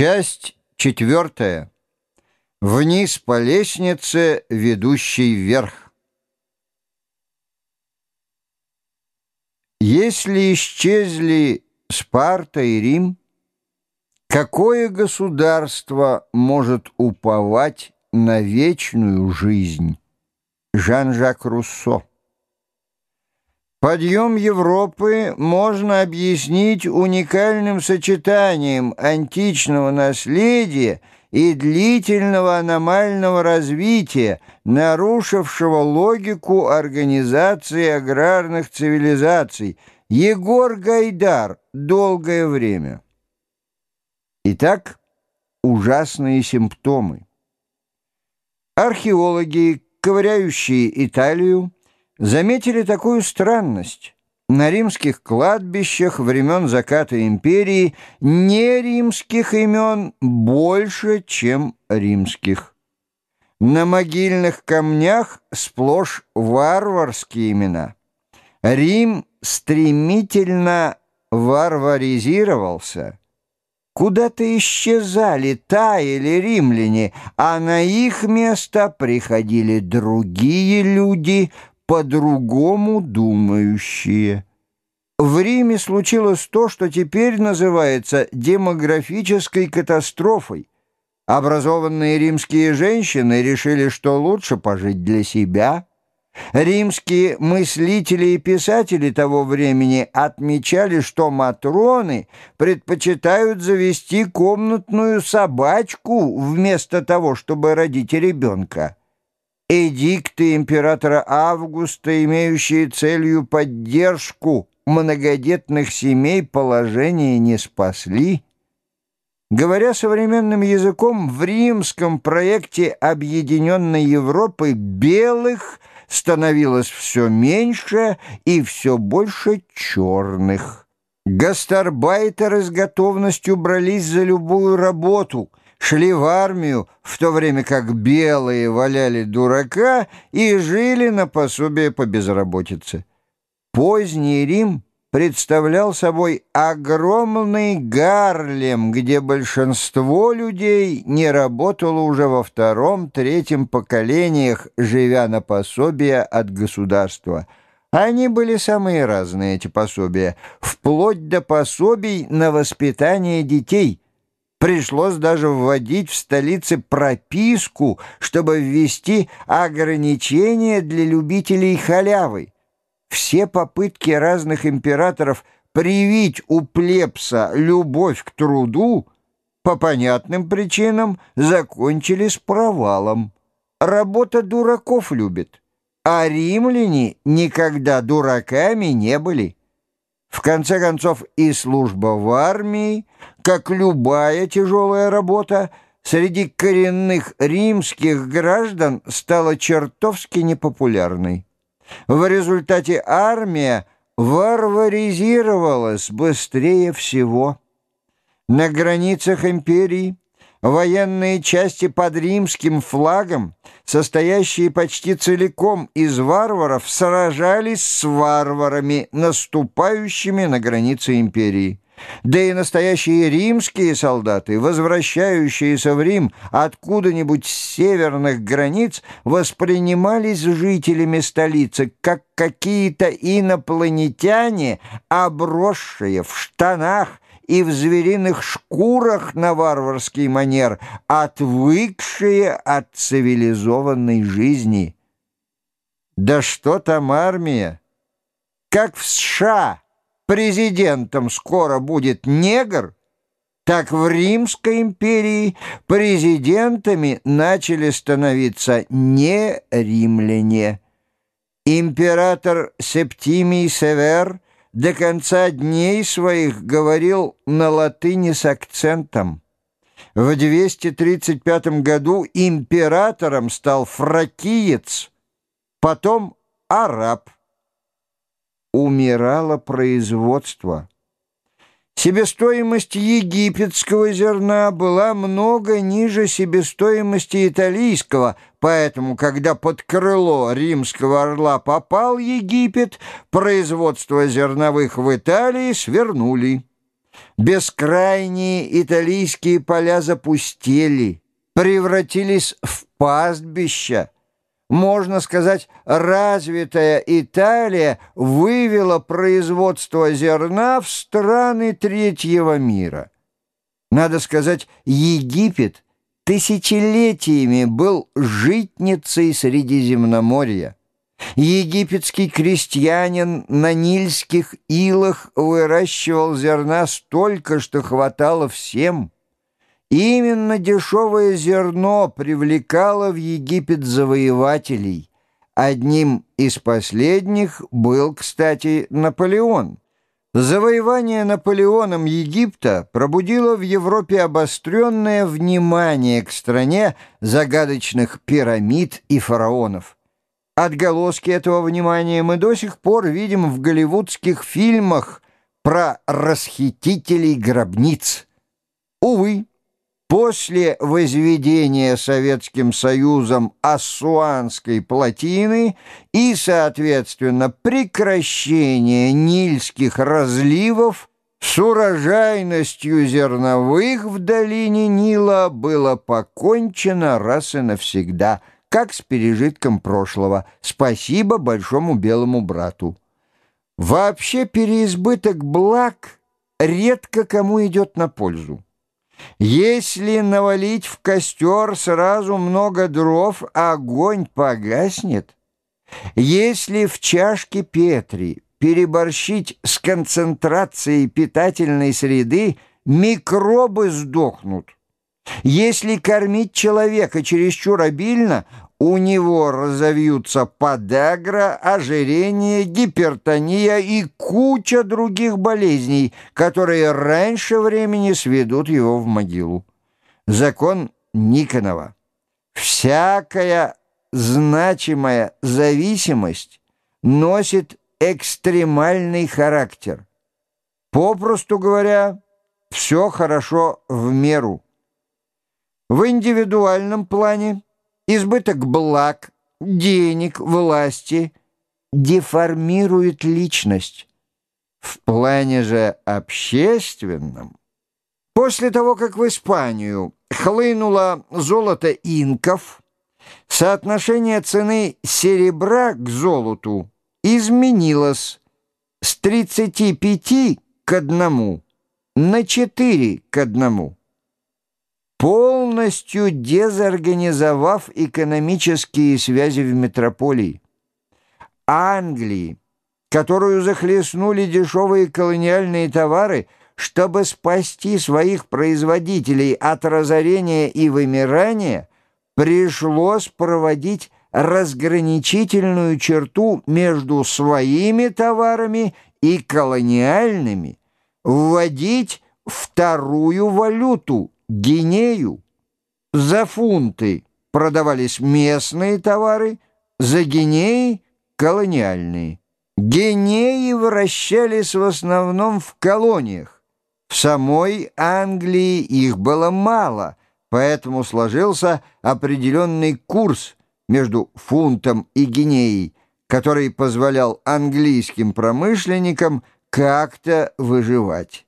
Часть четвертая. Вниз по лестнице, ведущей вверх. Если исчезли Спарта и Рим, какое государство может уповать на вечную жизнь? Жан-Жак Руссо Подъем Европы можно объяснить уникальным сочетанием античного наследия и длительного аномального развития, нарушившего логику организации аграрных цивилизаций. Егор Гайдар. Долгое время. Итак, ужасные симптомы. Археологи, ковыряющие Италию, заметили такую странность. На римских кладбищах времен заката империи не римских имен больше, чем римских. На могильных камнях сплошь варварские имена. Рим стремительно варваризировался. Куда-то исчезали, таяли римляне, а на их место приходили другие люди – по-другому думающие. В Риме случилось то, что теперь называется демографической катастрофой. Образованные римские женщины решили, что лучше пожить для себя. Римские мыслители и писатели того времени отмечали, что матроны предпочитают завести комнатную собачку вместо того, чтобы родить ребенка. Эдикты императора Августа, имеющие целью поддержку многодетных семей, положение не спасли. Говоря современным языком, в римском проекте Объединенной Европы белых становилось все меньше и все больше черных. Гастарбайтеры с готовностью брались за любую работу – шли в армию, в то время как белые валяли дурака и жили на пособие по безработице. Поздний Рим представлял собой огромный Гарлем, где большинство людей не работало уже во втором-третьем поколениях, живя на пособие от государства. Они были самые разные, эти пособия, вплоть до пособий на воспитание детей – Пришлось даже вводить в столице прописку, чтобы ввести ограничения для любителей халявы. Все попытки разных императоров привить у плебса любовь к труду по понятным причинам закончились провалом. Работа дураков любит, а римляне никогда дураками не были. В конце концов, и служба в армии, как любая тяжелая работа, среди коренных римских граждан стала чертовски непопулярной. В результате армия варваризировалась быстрее всего. На границах империи военные части под римским флагом, состоящие почти целиком из варваров, сражались с варварами, наступающими на границы империи. Да и настоящие римские солдаты, возвращающиеся в Рим откуда-нибудь с северных границ, воспринимались жителями столицы как какие-то инопланетяне, обросшие в штанах, и в звериных шкурах на варварский манер, отвыкшие от цивилизованной жизни. Да что там армия? Как в США президентом скоро будет негр, так в Римской империи президентами начали становиться не римляне. Император Септимий Север – до конца дней своих говорил на латыни с акцентом. В 235 году императором стал фракиец, потом араб. Умирало производство. Себестоимость египетского зерна была много ниже себестоимости италийского, поэтому, когда под крыло римского орла попал Египет, производство зерновых в Италии свернули. Бескрайние италийские поля запустели, превратились в пастбища. Можно сказать, развитая Италия вывела производство зерна в страны третьего мира. Надо сказать, Египет тысячелетиями был житницей Средиземноморья. Египетский крестьянин на нильских илах выращивал зерна столько, что хватало всем. Именно дешевое зерно привлекало в Египет завоевателей. Одним из последних был, кстати, Наполеон. Завоевание Наполеоном Египта пробудило в Европе обостренное внимание к стране загадочных пирамид и фараонов. Отголоски этого внимания мы до сих пор видим в голливудских фильмах про расхитителей гробниц. Увы, после возведения Советским Союзом Ассуанской плотины и, соответственно, прекращения нильских разливов с урожайностью зерновых в долине Нила было покончено раз и навсегда – как с пережитком прошлого. Спасибо большому белому брату. Вообще переизбыток благ редко кому идет на пользу. Если навалить в костер сразу много дров, огонь погаснет. Если в чашке Петри переборщить с концентрацией питательной среды, микробы сдохнут. Если кормить человека чересчур обильно, у него разовьются подагра, ожирение, гипертония и куча других болезней, которые раньше времени сведут его в могилу. Закон Никонова. Всякая значимая зависимость носит экстремальный характер. Попросту говоря, все хорошо в меру. В индивидуальном плане избыток благ, денег, власти деформирует личность. В плане же общественном, после того, как в Испанию хлынуло золото инков, соотношение цены серебра к золоту изменилось с 35 к 1 на 4 к 1 полностью дезорганизовав экономические связи в метрополии. Англии, которую захлестнули дешевые колониальные товары, чтобы спасти своих производителей от разорения и вымирания, пришлось проводить разграничительную черту между своими товарами и колониальными, вводить вторую валюту – гинею. За фунты продавались местные товары, за гинеи — колониальные. Гинеи вращались в основном в колониях. В самой Англии их было мало, поэтому сложился определенный курс между фунтом и гинеей, который позволял английским промышленникам как-то выживать.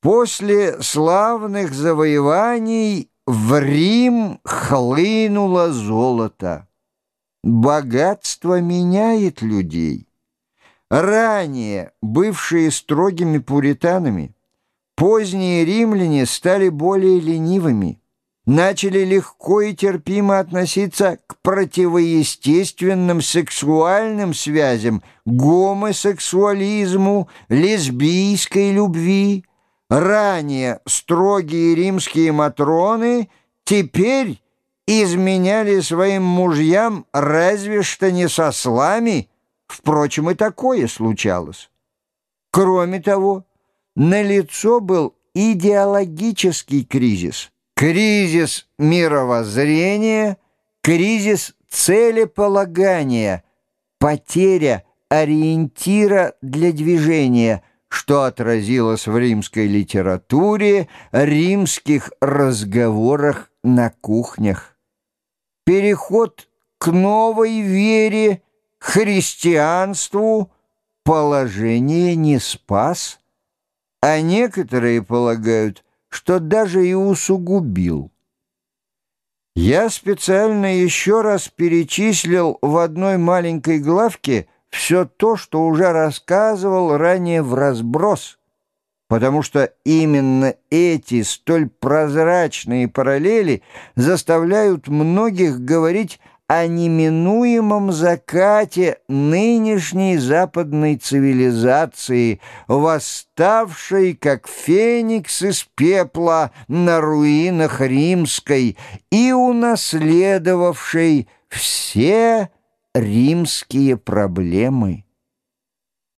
После славных завоеваний в Рим хлынуло золото. Богатство меняет людей. Ранее бывшие строгими пуританами, поздние римляне стали более ленивыми, начали легко и терпимо относиться к противоестественным сексуальным связям, гомосексуализму, лесбийской любви, Ранее строгие римские матроны теперь изменяли своим мужьям разве что не со слами, впрочем, и такое случалось. Кроме того, налицо был идеологический кризис, кризис мировоззрения, кризис целеполагания, потеря ориентира для движения – что отразилось в римской литературе, римских разговорах на кухнях. Переход к новой вере, христианству, положение не спас – а некоторые полагают, что даже и усугубил. Я специально еще раз перечислил в одной маленькой главке все то, что уже рассказывал ранее в разброс, потому что именно эти столь прозрачные параллели заставляют многих говорить о неминуемом закате нынешней западной цивилизации, восставшей, как феникс из пепла на руинах римской и унаследовавшей все римские проблемы.